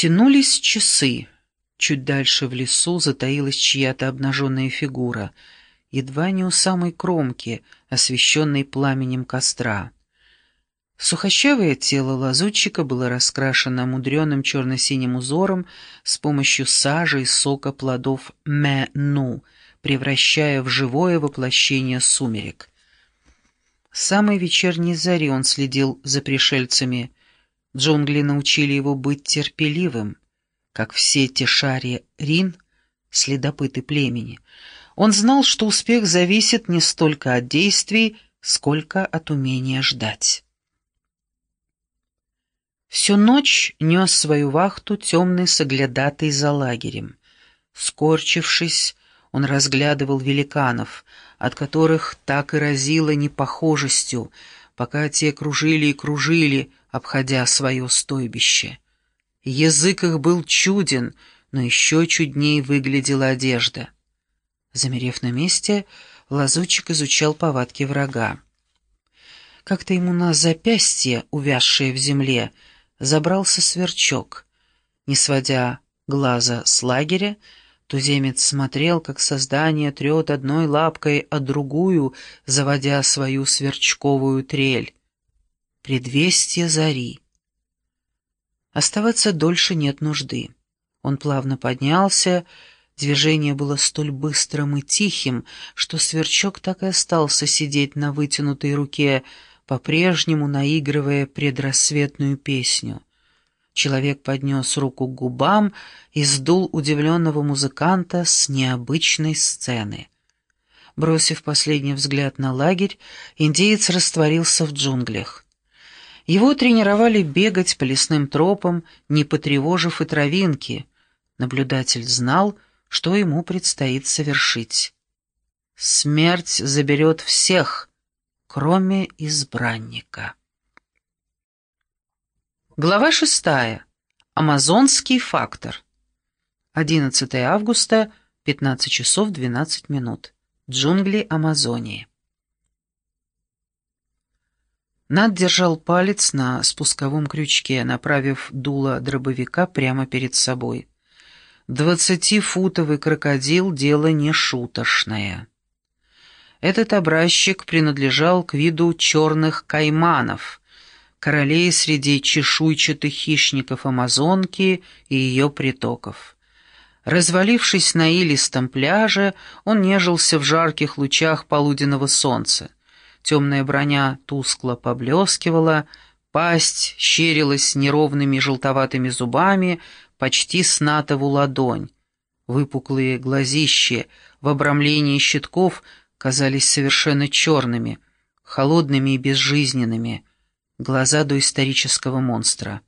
Тянулись часы. Чуть дальше в лесу затаилась чья-то обнаженная фигура, едва не у самой кромки, освещенной пламенем костра. Сухощавое тело лазутчика было раскрашено мудреным черно-синим узором с помощью сажи и сока плодов мэну, превращая в живое воплощение сумерек. С самой вечерней зари он следил за пришельцами. Джунгли научили его быть терпеливым, как все Тишари Рин, следопыты племени. Он знал, что успех зависит не столько от действий, сколько от умения ждать. Всю ночь нес свою вахту темный соглядатый за лагерем. Скорчившись, он разглядывал великанов, от которых так и разило непохожестью, пока те кружили и кружили, обходя свое стойбище. Язык их был чуден, но еще чуднее выглядела одежда. Замерев на месте, лазутчик изучал повадки врага. Как-то ему на запястье, увязшее в земле, забрался сверчок. Не сводя глаза с лагеря, туземец смотрел, как создание трет одной лапкой, а другую, заводя свою сверчковую трель. Предвестие зари. Оставаться дольше нет нужды. Он плавно поднялся, движение было столь быстрым и тихим, что сверчок так и остался сидеть на вытянутой руке, по-прежнему наигрывая предрассветную песню. Человек поднес руку к губам и сдул удивленного музыканта с необычной сцены. Бросив последний взгляд на лагерь, индеец растворился в джунглях. Его тренировали бегать по лесным тропам, не потревожив и травинки. Наблюдатель знал, что ему предстоит совершить. «Смерть заберет всех», кроме избранника. Глава шестая. Амазонский фактор. 11 августа, 15 часов 12 минут. Джунгли Амазонии. Над держал палец на спусковом крючке, направив дуло дробовика прямо перед собой. Двадцатифутовый крокодил — дело не шуточное. Этот образчик принадлежал к виду черных кайманов, королей среди чешуйчатых хищников Амазонки и ее притоков. Развалившись на илистом пляже, он нежился в жарких лучах полуденного солнца. Темная броня тускло поблескивала, пасть щерилась неровными желтоватыми зубами, почти с натову ладонь. Выпуклые глазищи в обрамлении щитков — казались совершенно черными, холодными и безжизненными, глаза доисторического монстра.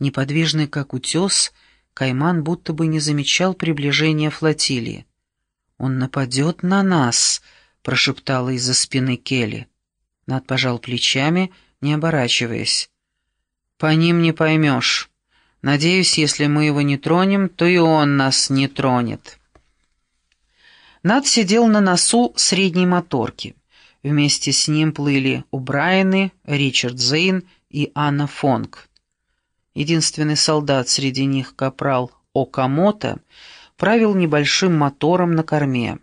Неподвижный, как утес, Кайман будто бы не замечал приближения флотилии. «Он нападет на нас», — прошептала из-за спины Келли. Над пожал плечами, не оборачиваясь. «По ним не поймешь. Надеюсь, если мы его не тронем, то и он нас не тронет». Над сидел на носу средней моторки. Вместе с ним плыли Убрайны, Ричард Зейн и Анна Фонг. Единственный солдат среди них, капрал Окамото, правил небольшим мотором на корме.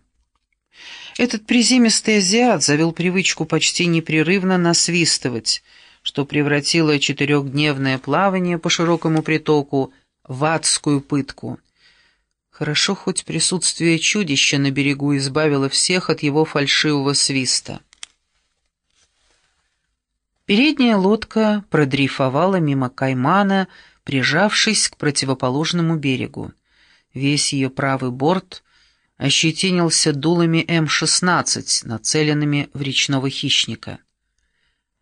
Этот приземистый азиат завел привычку почти непрерывно насвистывать, что превратило четырехдневное плавание по широкому притоку в адскую пытку — Хорошо, хоть присутствие чудища на берегу избавило всех от его фальшивого свиста. Передняя лодка продрейфовала мимо каймана, прижавшись к противоположному берегу. Весь ее правый борт ощетинился дулами М-16, нацеленными в речного хищника.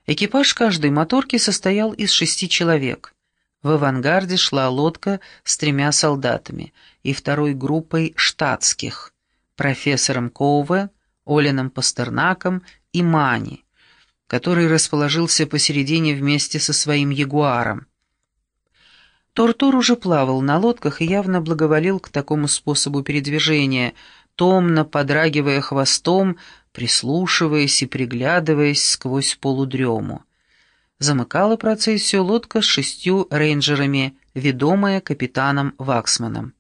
Экипаж каждой моторки состоял из шести человек. В авангарде шла лодка с тремя солдатами и второй группой штатских, профессором Коуве, Олином Пастернаком и Мани, который расположился посередине вместе со своим ягуаром. Тортур уже плавал на лодках и явно благоволил к такому способу передвижения, томно подрагивая хвостом, прислушиваясь и приглядываясь сквозь полудрему замыкала процессию лодка с шестью рейнджерами ведомая капитаном Ваксманом.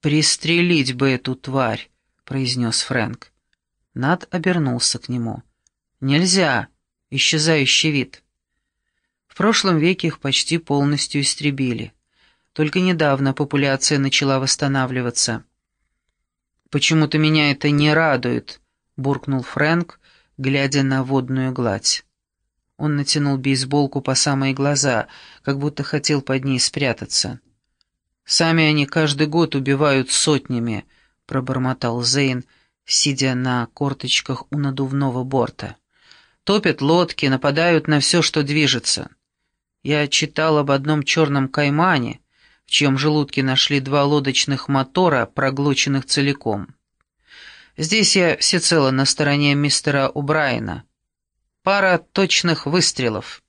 «Пристрелить бы эту тварь!» — произнес Фрэнк. Над обернулся к нему. «Нельзя! Исчезающий вид!» В прошлом веке их почти полностью истребили. Только недавно популяция начала восстанавливаться. «Почему-то меня это не радует», — буркнул Фрэнк, глядя на водную гладь. Он натянул бейсболку по самые глаза, как будто хотел под ней спрятаться. «Сами они каждый год убивают сотнями», — пробормотал Зейн, сидя на корточках у надувного борта. «Топят лодки, нападают на все, что движется. Я читал об одном черном каймане, в чьем желудке нашли два лодочных мотора, проглоченных целиком. Здесь я всецело на стороне мистера Убрайна. Пара точных выстрелов».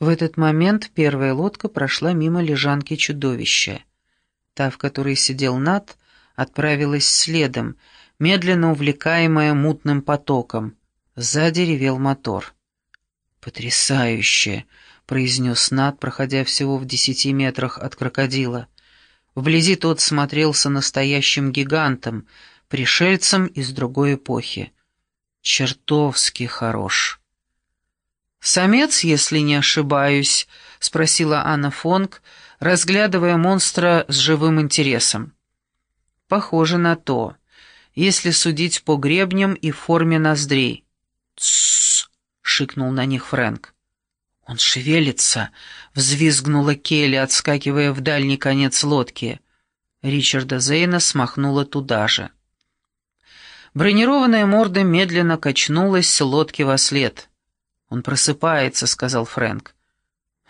В этот момент первая лодка прошла мимо лежанки чудовища. Та, в которой сидел Нат, отправилась следом, медленно увлекаемая мутным потоком. Сзади ревел мотор. «Потрясающе!» — произнес Нат, проходя всего в десяти метрах от крокодила. Вблизи тот смотрелся настоящим гигантом, пришельцем из другой эпохи. «Чертовски хорош!» «Самец, если не ошибаюсь?» — спросила Анна Фонг, разглядывая монстра с живым интересом. «Похоже на то, если судить по гребням и форме ноздрей». «Тссс!» — шикнул на них Фрэнк. «Он шевелится!» — взвизгнула Келли, отскакивая в дальний конец лодки. Ричарда Зейна смахнула туда же. Бронированная морда медленно качнулась с лодки во след. «Он просыпается», — сказал Фрэнк.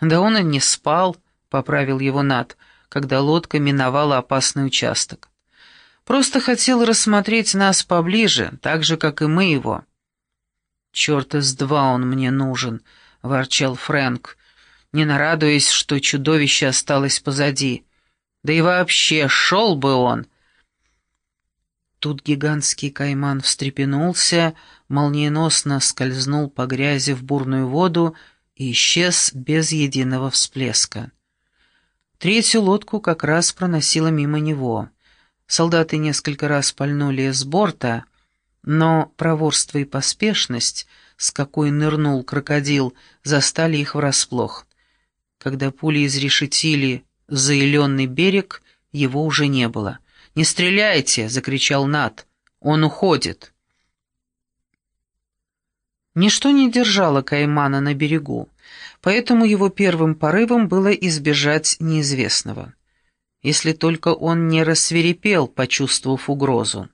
«Да он и не спал», — поправил его Нат, когда лодка миновала опасный участок. «Просто хотел рассмотреть нас поближе, так же, как и мы его». «Черт из два он мне нужен», — ворчал Фрэнк, не нарадуясь, что чудовище осталось позади. «Да и вообще, шел бы он!» Тут гигантский кайман встрепенулся, молниеносно скользнул по грязи в бурную воду и исчез без единого всплеска. Третью лодку как раз проносила мимо него. Солдаты несколько раз пальнули с борта, но проворство и поспешность, с какой нырнул крокодил, застали их врасплох. Когда пули изрешетили заиленный берег, его уже не было — «Не стреляйте!» — закричал Нат. «Он уходит!» Ничто не держало Каймана на берегу, поэтому его первым порывом было избежать неизвестного. Если только он не рассверепел, почувствовав угрозу.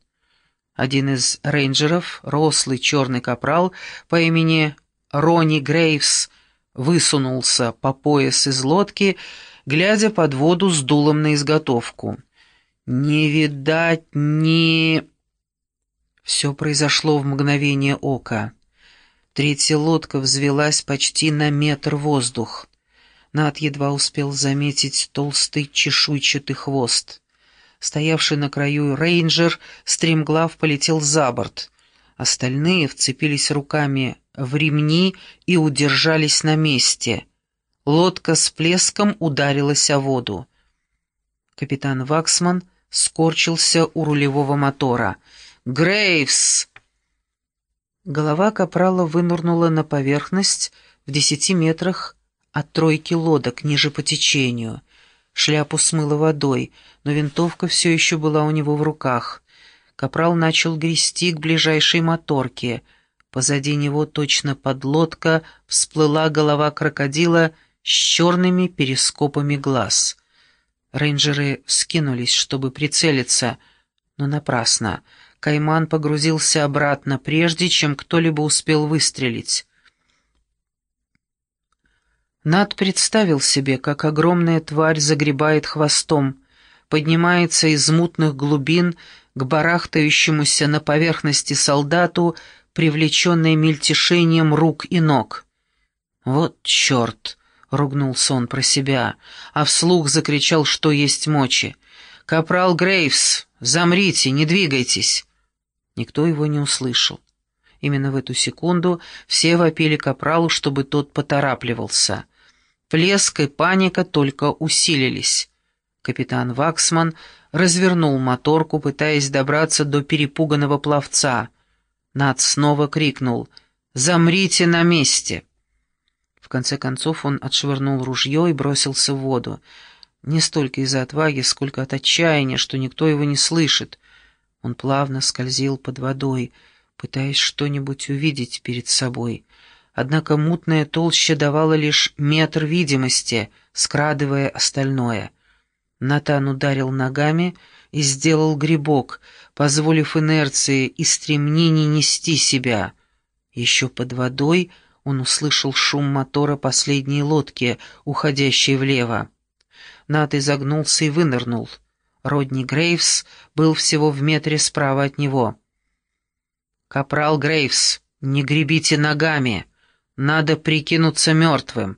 Один из рейнджеров, рослый черный капрал по имени Ронни Грейвс, высунулся по пояс из лодки, глядя под воду с дулом на изготовку. «Не видать ни...» Все произошло в мгновение ока. Третья лодка взвелась почти на метр воздух. Над едва успел заметить толстый чешуйчатый хвост. Стоявший на краю рейнджер стремглав полетел за борт. Остальные вцепились руками в ремни и удержались на месте. Лодка с плеском ударилась о воду. Капитан Ваксман — скорчился у рулевого мотора. «Грейвс!» Голова капрала вынурнула на поверхность в десяти метрах от тройки лодок ниже по течению. Шляпу смыло водой, но винтовка все еще была у него в руках. Капрал начал грести к ближайшей моторке. Позади него, точно под лодка, всплыла голова крокодила с черными перископами глаз — Рейнджеры скинулись, чтобы прицелиться, но напрасно. Кайман погрузился обратно, прежде чем кто-либо успел выстрелить. Над представил себе, как огромная тварь загребает хвостом, поднимается из мутных глубин к барахтающемуся на поверхности солдату, привлеченной мельтешением рук и ног. «Вот черт!» — ругнулся он про себя, а вслух закричал, что есть мочи. «Капрал Грейвс, замрите, не двигайтесь!» Никто его не услышал. Именно в эту секунду все вопили Капралу, чтобы тот поторапливался. Плеск и паника только усилились. Капитан Ваксман развернул моторку, пытаясь добраться до перепуганного пловца. Над снова крикнул «Замрите на месте!». В конце концов он отшвырнул ружье и бросился в воду. Не столько из-за отваги, сколько от отчаяния, что никто его не слышит. Он плавно скользил под водой, пытаясь что-нибудь увидеть перед собой. Однако мутная толща давала лишь метр видимости, скрадывая остальное. Натан ударил ногами и сделал грибок, позволив инерции и стремнении нести себя. Еще под водой он услышал шум мотора последней лодки, уходящей влево. Нат изогнулся и вынырнул. Родни Грейвс был всего в метре справа от него. «Капрал Грейвс, не гребите ногами! Надо прикинуться мертвым!»